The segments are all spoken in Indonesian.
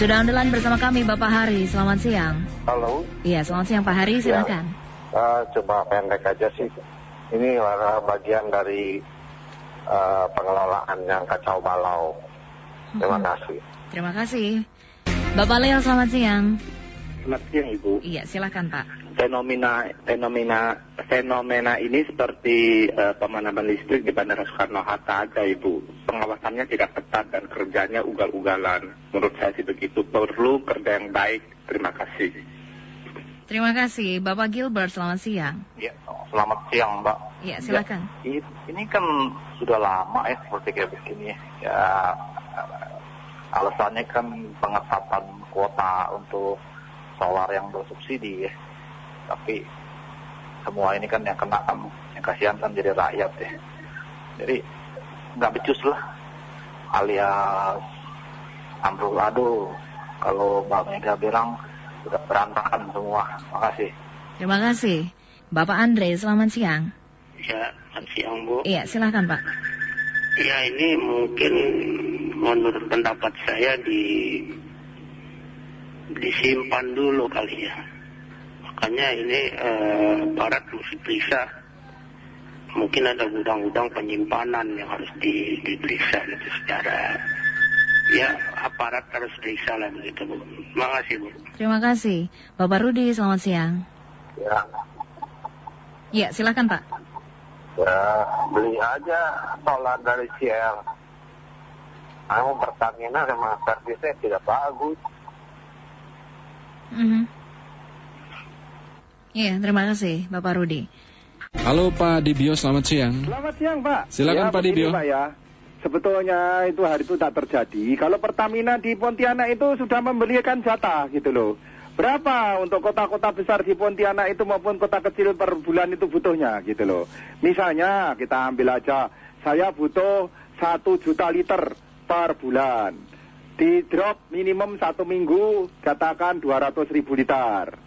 Sudah line bersama kami Bapak Hari. Selamat siang. Halo. Iya, selamat siang Pak Hari. Silakan. Uh, coba pendek aja sih. Ini uh, bagian dari uh, pengelolaan yang kacau balau. Terima Mhm. kasih. Terima kasih. Bapak Leo, selamat siang. Selamat siang Ibu. Iya, silakan Pak. Fenomena fenomena fenomena ini seperti eh, pemadaman listrik di Bandara Soekarno Hatta aja Ibu. Pengawasannya tidak ketat dan kerjanya ugal-ugalan. Menurut saya sih begitu. Perlu kerja yang baik. Terima kasih. Terima kasih. Bapak Gilbert, selamat siang. Ya, selamat siang Mbak. Iya, silakan. Ini, ini kan sudah lama ya seperti kayak begini. Ya, alasannya kan pengetatan kuota untuk solar yang bersubsidi ya. Tapi semua ini kan yang kena kan, yang kasihan kan jadi rakyat ya. Jadi nggak becus lah, alias amburadul. Kalau Mbak Mega bilang sudah berantakan semua. Makasih. Terima kasih. Bapak Andre, selamat siang. Ya, selamat siang Bu. Iya, silakan Pak. Ya ini mungkin menurut pendapat saya di disimpan dulu kali ya. Makanya ini eh, barat mesti periksa. Mungkin ada gudang-gudang penyimpanan yang harus di, diperiksa gitu secara ya aparat harus periksa lah begitu Bu. Terima kasih Bu. Terima kasih. Bapak Rudi, selamat siang. Ya, Iya, silakan Pak. Ya, beli aja solar dari Shell. Namun Pertamina sama servisnya tidak bagus. Mhm. Iya, terima kasih Bapak Rudi. Halo Pak Dibio, selamat siang. Selamat siang Pak. Silakan, ya, Pak Dibio. Pak ya. Sebetulnya itu hari itu tak terjadi. Kalau Pertamina di Pontianak itu sudah membelikan jatah gitu loh. Berapa untuk kota-kota besar di Pontianak itu maupun kota kecil per bulan itu butuhnya gitu loh. Misalnya kita ambil aja, saya butuh satu juta liter per bulan. Di drop minimum satu minggu katakan 200 ribu liter.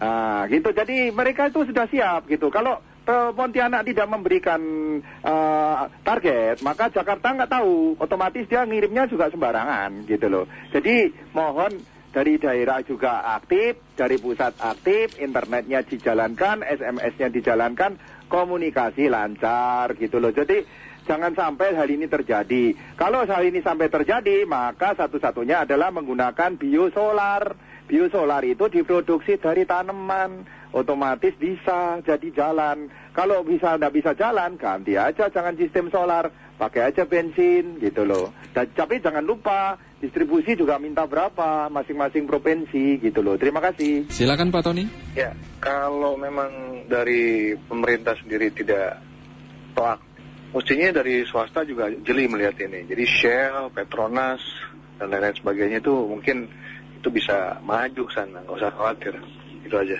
Nah, gitu. Jadi mereka itu sudah siap gitu. Kalau Pontianak tidak memberikan eh, target, maka Jakarta nggak tahu. Otomatis dia ngirimnya juga sembarangan gitu loh. Jadi mohon dari daerah juga aktif, dari pusat aktif, internetnya dijalankan, SMS-nya dijalankan, komunikasi lancar gitu loh. Jadi jangan sampai hal ini terjadi. Kalau hal ini sampai terjadi, maka satu-satunya adalah menggunakan biosolar. Biosolar itu diproduksi dari tanaman, otomatis bisa jadi jalan. Kalau bisa tidak bisa jalan, ganti aja jangan sistem solar, pakai aja bensin gitu loh. Dan, tapi jangan lupa distribusi juga minta berapa masing-masing provinsi gitu loh. Terima kasih. Silakan Pak Tony. Ya, kalau memang dari pemerintah sendiri tidak toak, mestinya dari swasta juga jeli melihat ini. Jadi Shell, Petronas, dan lain-lain sebagainya itu mungkin itu bisa maju sana, nggak usah khawatir. Itu aja.